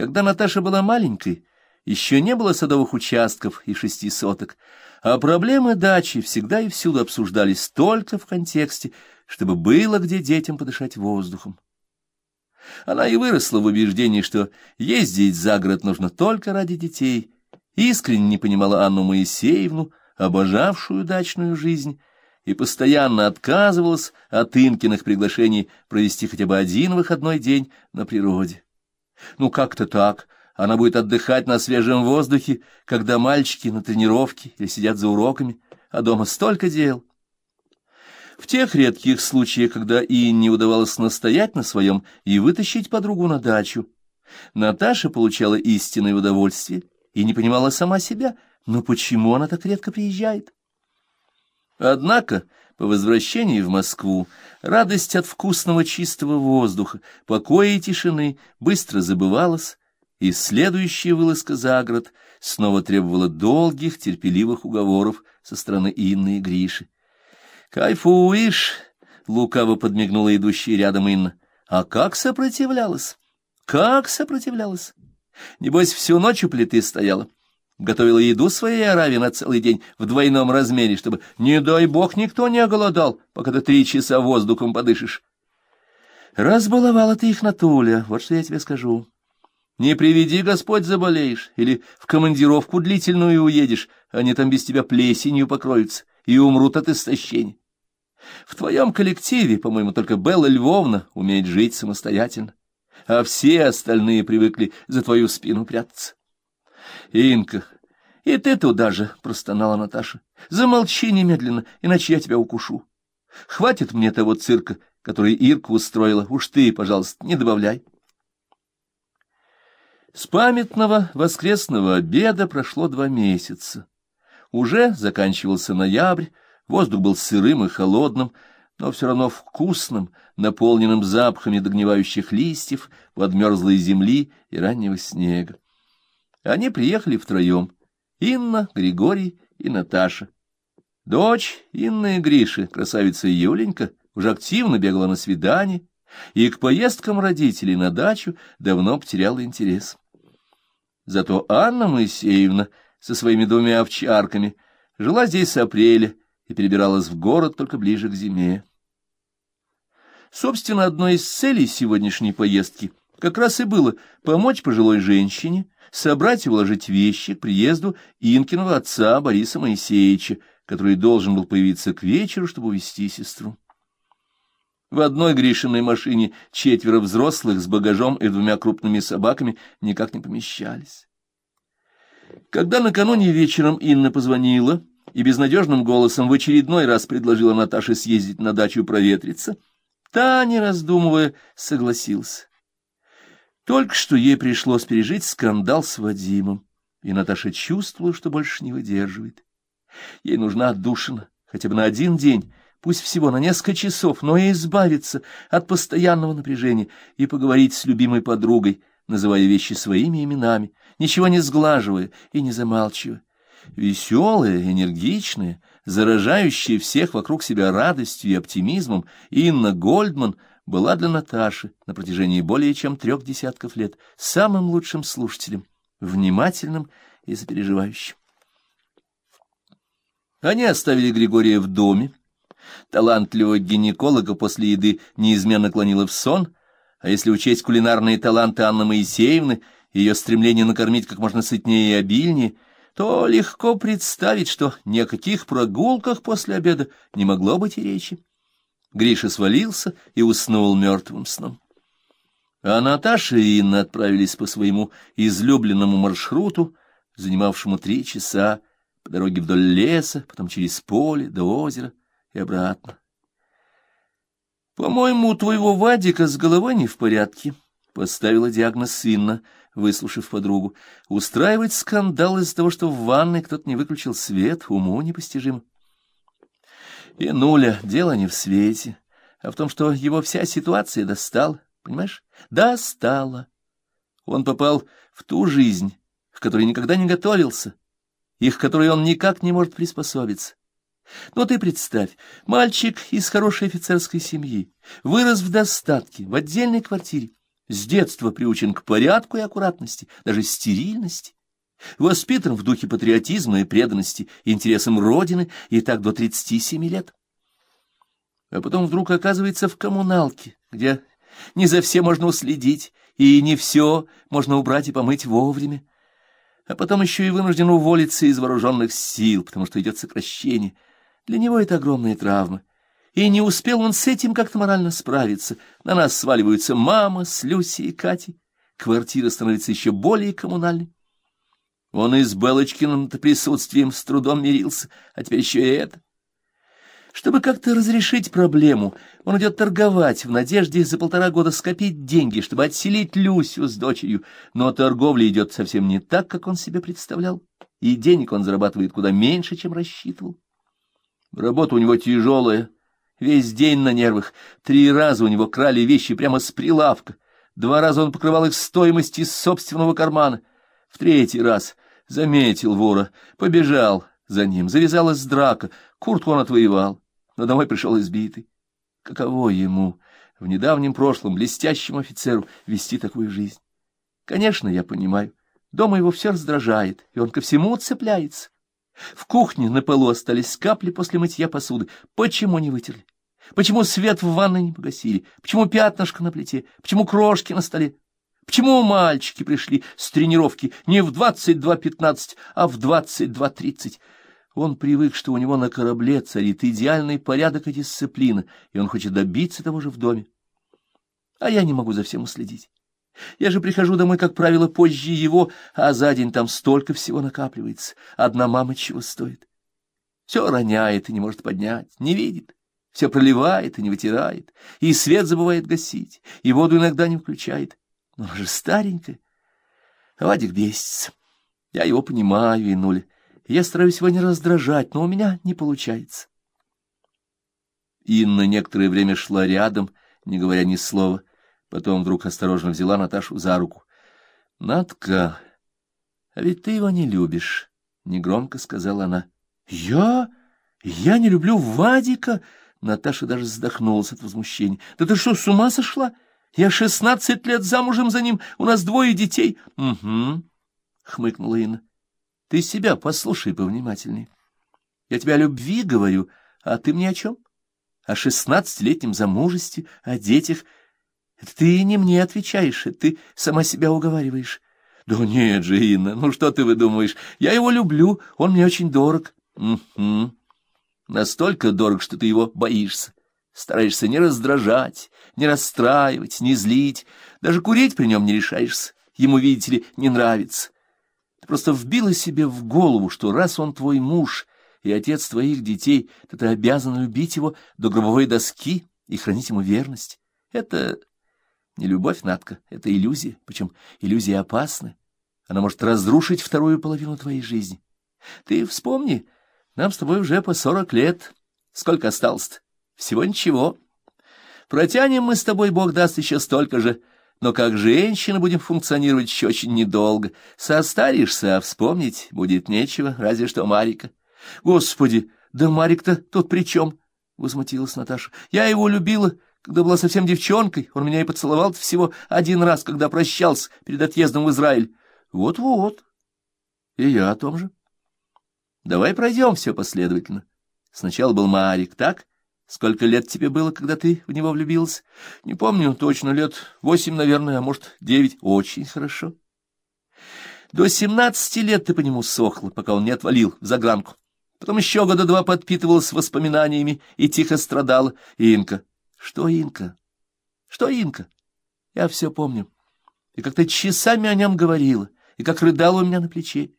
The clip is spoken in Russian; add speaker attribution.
Speaker 1: Когда Наташа была маленькой, еще не было садовых участков и шести соток, а проблемы дачи всегда и всюду обсуждались только в контексте, чтобы было где детям подышать воздухом. Она и выросла в убеждении, что ездить за город нужно только ради детей, искренне не понимала Анну Моисеевну, обожавшую дачную жизнь, и постоянно отказывалась от Инкиных приглашений провести хотя бы один выходной день на природе. Ну, как-то так. Она будет отдыхать на свежем воздухе, когда мальчики на тренировке или сидят за уроками, а дома столько дел. В тех редких случаях, когда и не удавалось настоять на своем и вытащить подругу на дачу, Наташа получала истинное удовольствие и не понимала сама себя, но почему она так редко приезжает. Однако по возвращении в Москву радость от вкусного чистого воздуха, покоя и тишины быстро забывалась, и следующая вылазка за город снова требовала долгих терпеливых уговоров со стороны Инны и Гриши. «Кайфуешь!» — лукаво подмигнула идущая рядом Инна. «А как сопротивлялась? Как сопротивлялась? Небось, всю ночь у плиты стояла» готовила еду своей Аравии на целый день в двойном размере, чтобы, не дай бог, никто не оголодал, пока ты три часа воздухом подышишь. Разбаловала ты их, Натуля, вот что я тебе скажу. Не приведи, Господь, заболеешь, или в командировку длительную уедешь, они там без тебя плесенью покроются и умрут от истощения. В твоем коллективе, по-моему, только Белла Львовна умеет жить самостоятельно, а все остальные привыкли за твою спину прятаться. Инка, и ты туда же, — простонала Наташа. Замолчи немедленно, иначе я тебя укушу. Хватит мне того цирка, который Ирка устроила. Уж ты, пожалуйста, не добавляй. С памятного воскресного обеда прошло два месяца. Уже заканчивался ноябрь, воздух был сырым и холодным, но все равно вкусным, наполненным запахами догнивающих листьев, подмерзлой земли и раннего снега. Они приехали втроем — Инна, Григорий и Наташа. Дочь Инны и Гриши, красавица Юленька, уже активно бегала на свидание и к поездкам родителей на дачу давно потеряла интерес. Зато Анна Моисеевна со своими двумя овчарками жила здесь с апреля и перебиралась в город только ближе к зиме. Собственно, одной из целей сегодняшней поездки как раз и было помочь пожилой женщине собрать и уложить вещи к приезду Инкиного отца Бориса Моисеевича, который должен был появиться к вечеру, чтобы увезти сестру. В одной Гришиной машине четверо взрослых с багажом и двумя крупными собаками никак не помещались. Когда накануне вечером Инна позвонила и безнадежным голосом в очередной раз предложила Наташе съездить на дачу проветриться, та, не раздумывая, согласился. Только что ей пришлось пережить скандал с Вадимом, и Наташа чувствовала, что больше не выдерживает. Ей нужна отдушина, хотя бы на один день, пусть всего на несколько часов, но и избавиться от постоянного напряжения и поговорить с любимой подругой, называя вещи своими именами, ничего не сглаживая и не замалчивая. Веселая, энергичная, заражающая всех вокруг себя радостью и оптимизмом, Инна Гольдман — была для Наташи на протяжении более чем трех десятков лет самым лучшим слушателем, внимательным и сопереживающим. Они оставили Григория в доме. Талантливого гинеколога после еды неизменно клонила в сон, а если учесть кулинарные таланты Анны Моисеевны и ее стремление накормить как можно сытнее и обильнее, то легко представить, что ни о каких прогулках после обеда не могло быть и речи. Гриша свалился и уснул мертвым сном. А Наташа и Инна отправились по своему излюбленному маршруту, занимавшему три часа, по дороге вдоль леса, потом через поле до озера и обратно. «По-моему, у твоего Вадика с головой не в порядке», — поставила диагноз сына, выслушав подругу. «Устраивать скандал из-за того, что в ванной кто-то не выключил свет, уму непостижимо». И нуля, дело не в свете, а в том, что его вся ситуация достала, понимаешь? Достала. Он попал в ту жизнь, к которой никогда не готовился, и к которой он никак не может приспособиться. Но ты представь, мальчик из хорошей офицерской семьи, вырос в достатке, в отдельной квартире, с детства приучен к порядку и аккуратности, даже стерильности. Воспитан в духе патриотизма и преданности интересам Родины и так до 37 лет. А потом вдруг оказывается в коммуналке, где не за всем можно уследить, и не все можно убрать и помыть вовремя. А потом еще и вынужден уволиться из вооруженных сил, потому что идет сокращение. Для него это огромная травма. И не успел он с этим как-то морально справиться. На нас сваливаются мама с Люси и Катей. Квартира становится еще более коммунальной. Он и с Белочкиным присутствием с трудом мирился, а теперь еще и это. Чтобы как-то разрешить проблему, он идет торговать в надежде за полтора года скопить деньги, чтобы отселить Люсю с дочерью, но торговля идет совсем не так, как он себе представлял, и денег он зарабатывает куда меньше, чем рассчитывал. Работа у него тяжелая, весь день на нервах, три раза у него крали вещи прямо с прилавка, два раза он покрывал их стоимость из собственного кармана, в третий раз заметил вора, побежал за ним, завязалась драка, куртку он отвоевал, но домой пришел избитый. Каково ему, в недавнем прошлом, блестящему офицеру, вести такую жизнь? Конечно, я понимаю, дома его все раздражает, и он ко всему цепляется. В кухне на полу остались капли после мытья посуды. Почему не вытерли? Почему свет в ванной не погасили? Почему пятнышко на плите? Почему крошки на столе? Почему мальчики пришли с тренировки не в 22.15, а в 22.30? Он привык, что у него на корабле царит идеальный порядок и дисциплина, и он хочет добиться того же в доме. А я не могу за всем уследить. Я же прихожу домой, как правило, позже его, а за день там столько всего накапливается. Одна мама чего стоит. Все роняет и не может поднять, не видит. Все проливает и не вытирает, и свет забывает гасить, и воду иногда не включает. Но она же старенькая. Вадик бесится. Я его понимаю, Инуля. Я стараюсь его не раздражать, но у меня не получается. Инна некоторое время шла рядом, не говоря ни слова. Потом вдруг осторожно взяла Наташу за руку. — Натка, а ведь ты его не любишь, — негромко сказала она. — Я? Я не люблю Вадика? Наташа даже вздохнулась от возмущения. — Да ты что, с ума сошла? Я шестнадцать лет замужем за ним, у нас двое детей. — Угу, — хмыкнула Инна. — Ты себя послушай повнимательнее. Я тебе о любви говорю, а ты мне о чем? О шестнадцатилетнем замужестве, о детях — это ты не мне отвечаешь, это ты сама себя уговариваешь. Да нет же, Инна, ну что ты выдумываешь? Я его люблю, он мне очень дорог. Угу. Настолько дорог, что ты его боишься. Стараешься не раздражать, не расстраивать, не злить. Даже курить при нем не решаешься. Ему, видите ли, не нравится. Ты просто вбила себе в голову, что раз он твой муж и отец твоих детей, то ты обязан любить его до гробовой доски и хранить ему верность. Это не любовь, Надка, это иллюзия, причем иллюзия опасна. Она может разрушить вторую половину твоей жизни. Ты вспомни, нам с тобой уже по сорок лет. Сколько осталось-то? Всего ничего. Протянем мы с тобой, Бог даст, еще столько же. Но как женщина будем функционировать еще очень недолго. Состаришься, а вспомнить будет нечего, разве что Марика. Господи, да Марик-то тут при чем? — возмутилась Наташа. Я его любила когда была совсем девчонкой, он меня и поцеловал всего один раз, когда прощался перед отъездом в Израиль. Вот-вот. И я о том же. Давай пройдем все последовательно. Сначала был Марик, так? Сколько лет тебе было, когда ты в него влюбился? Не помню точно, лет восемь, наверное, а может, девять. Очень хорошо. До семнадцати лет ты по нему сохла, пока он не отвалил в загранку. Потом еще года два подпитывалась воспоминаниями и тихо страдала. Инка, что Инка? Что Инка? Я все помню. И как ты часами о нем говорила, и как рыдала у меня на плече.